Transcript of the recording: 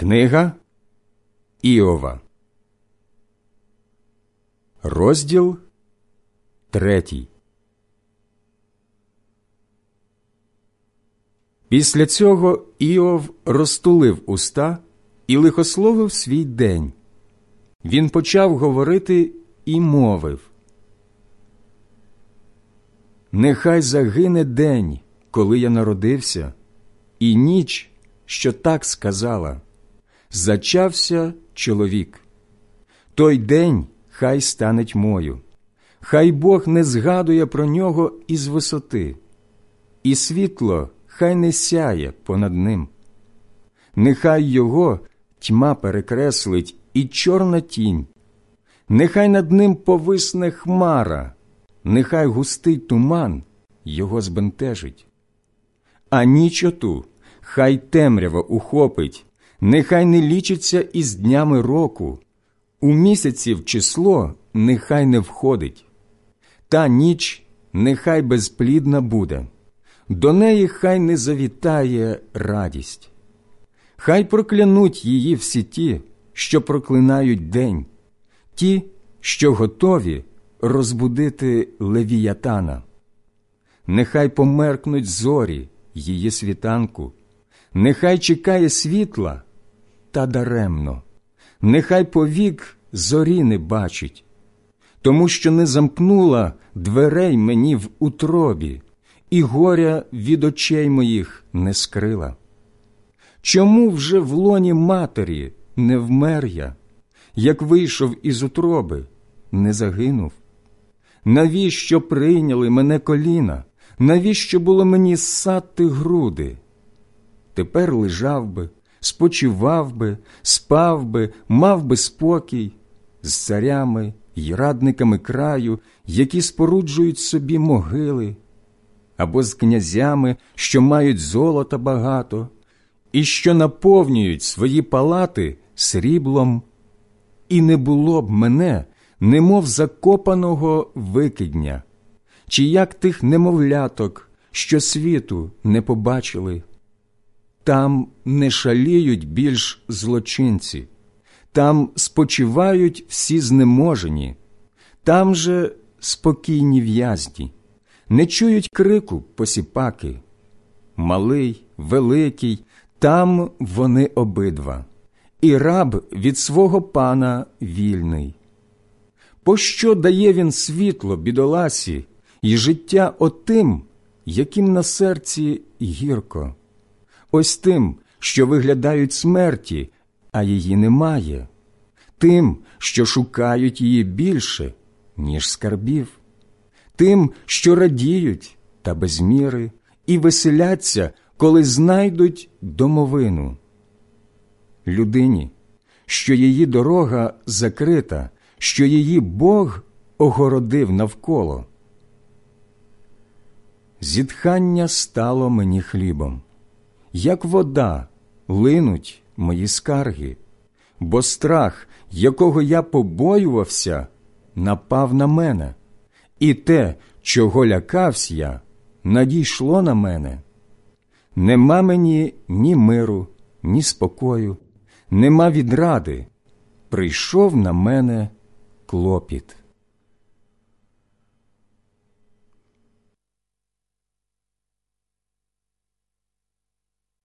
Книга Іова, розділ третій. Після цього Іов розтулив уста і лихословив свій день. Він почав говорити і мовив Нехай загине день, коли я народився, і ніч, що так сказала зачався чоловік. Той день хай стане тьмою, хай Бог не згадує про нього із висоти, і світло хай не сяє понад ним. Нехай його тьма перекреслить і чорна тінь, нехай над ним повисне хмара, нехай густий туман його збентежить. А ніч оту хай темрява ухопить, нехай не лічиться із днями року, у місяців число нехай не входить, та ніч нехай безплідна буде, до неї хай не завітає радість. Хай проклянуть її всі ті, що проклинають день, ті, що готові розбудити левіятана. Нехай померкнуть зорі її світанку, нехай чекає світла та даремно, нехай повік зорі не бачить, тому що не замкнула дверей мені в утробі, і горя від очей моїх не скрила. Чому вже в лоні матері не вмер я, як вийшов із утроби, не загинув? Навіщо прийняли мене коліна? Навіщо було мені ссати груди? Тепер лежав би, спочивав би, спав би, мав би спокій з царями й радниками краю, які споруджують собі могили, або з князями, що мають золота багато, і що наповнюють свої палати сріблом, і не було б мене, немов закопаного викидня, чи як тих немовляток, що світу не побачили. Там не шаліють більш злочинці, там спочивають всі знеможені, там же спокійні в'язні, не чують крику посіпаки. Малий, великий, там вони обидва, і раб від свого пана вільний. Пощо дає він світло бідоласі і життя отим, яким на серці гірко? Ось тим, що виглядають смерті, а її немає, тим, що шукають її більше, ніж скарбів, тим, що радіють та без міри, і веселяться, коли знайдуть домовину. Людині, що її дорога закрита, що її Бог огородив навколо. Зітхання стало мені хлібом як вода, линуть мої скарги, бо страх, якого я побоювався, напав на мене, і те, чого лякався я, надійшло на мене. Нема мені ні миру, ні спокою, нема відради. Прийшов на мене клопіт.